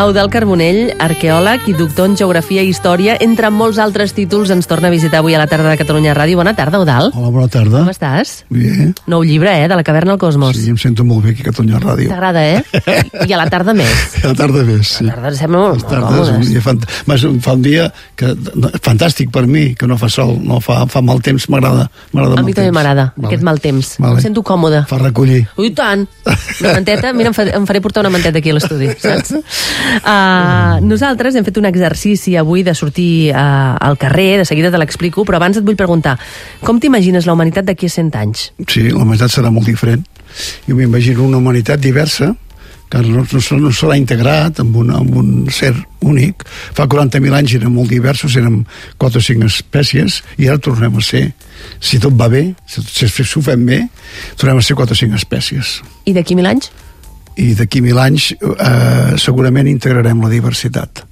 Eudal Carbonell, arqueòleg i doctor en Geografia i Història, entre molts altres títols, ens torna a visitar avui a la tarda de Catalunya Ràdio. Bona tarda, Eudal. Hola, bona tarda. Com estàs? Bé. Nou llibre, eh?, de la caverna al cosmos. Sí, em sento molt bé aquí a Catalunya Ràdio. T'agrada, eh? I a la tarda més. A la tarda més, sí. A la tarda sembla molt, molt tardes, un còmodes. dia fant... Mas, fa un dia que, fantàstic per mi, que no fa sol, no fa, fa mal temps, m'agrada. A mi també m'agrada, Vale. aquest mal temps. Vale. Em sento còmoda. Fa recollir. Ui, tant! Una manteta, mira, em, fa, em faré portar una manteta aquí a l'estudi, saps? Uh, nosaltres hem fet un exercici avui de sortir uh, al carrer, de seguida te l'explico, però abans et vull preguntar, com t'imagines la humanitat d'aquí a 100 anys? Sí, la humanitat serà molt diferent. Jo m'imagino una humanitat diversa, que no, no, no serà integrat amb, una, amb un ser únic. Fa 40.000 anys érem molt diversos, érem 4 o 5 espècies, i ara tornem a ser, si tot va bé, si, si ho fem bé, tornem a ser 4 o 5 espècies. I d'aquí mil anys? I d'aquí mil anys eh, segurament integrarem la diversitat.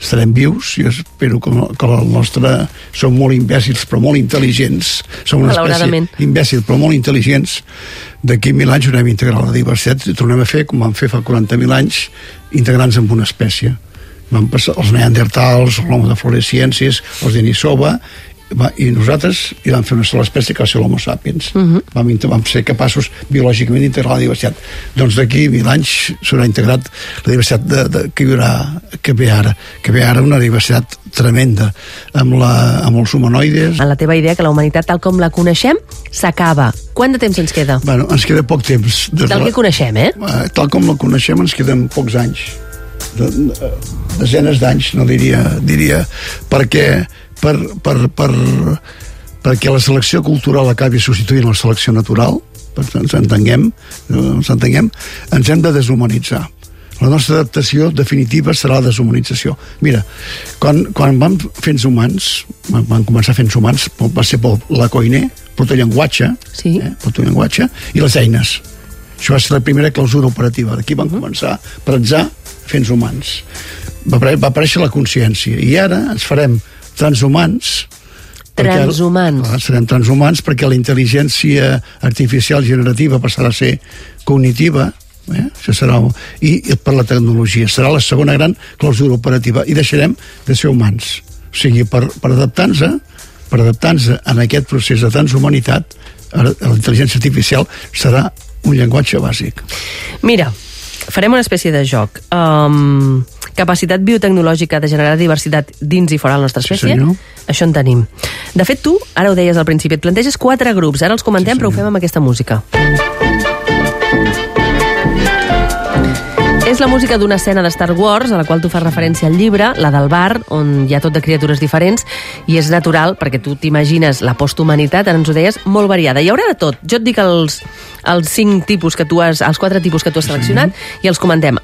Estarem vius i espero que, que el nostre som molt imbècils però molt intel·ligents. Som una espècie imbècil però molt intel·ligents. D'aquí mil anys haurem integrat la diversitat i tornem a fer com vam fer fa 40.000 anys integrant-nos en una espècie. Van passar els neandertals, l'homo de fluoresciències els denisova va, i nosaltres hi vam fer una sola espècie que va ser l'homo sapiens uh -huh. vam, vam ser capaços biològicament d'integrar la diversitat doncs d'aquí mil anys s'haurà integrat la diversitat de, de, que hi haurà que ve ara, que ve ara una diversitat tremenda amb, la, amb els humanoides En la teva idea que la humanitat tal com la coneixem s'acaba. Quant de temps ens queda? bueno, ens queda poc temps des de Del que coneixem, eh? Eh, tal com la coneixem ens queden pocs anys de, de, desenes d'anys no diria, diria perquè per, per, per, perquè la selecció cultural acabi substituint la selecció natural per tant ens entenguem, ens entenguem ens hem de deshumanitzar la nostra adaptació definitiva serà la deshumanització. Mira, quan, quan vam fent humans, van, van començar fent humans, va ser pel la coiner, protollenguatge, Sí. eh, protollenguatge, i les eines. Això va ser la primera clausura operativa. D'aquí van començar a pretzar fent humans. Va, va aparèixer la consciència. I ara ens farem transhumans perquè- Transhumans. Clar, serem transhumans perquè la intel·ligència artificial generativa passarà a ser cognitiva eh? Això serà, i, i per la tecnologia serà la segona gran clausura operativa i deixarem de ser humans o sigui, per, per adaptar-nos per adaptar-nos en aquest procés de transhumanitat la intel·ligència artificial serà un llenguatge bàsic Mira, farem una espècie de joc. Um, capacitat biotecnològica de generar diversitat dins i fora de la nostra Sí, espècie? senyor. Això en tenim. De fet, tu, ara ho deies al principi, et planteges quatre grups. Ara els comentem, Sí, però ho fem amb aquesta música. És la música d'una escena de Star Wars, a la qual tu fas referència al llibre, la del bar, on hi ha tot de criatures diferents, i és natural, perquè tu t'imagines la posthumanitat, ara ens ho deies, molt variada. Hi haurà de tot. Jo et dic els, els cinc tipus que tu has, els quatre tipus que tu has seleccionat, i els comentem.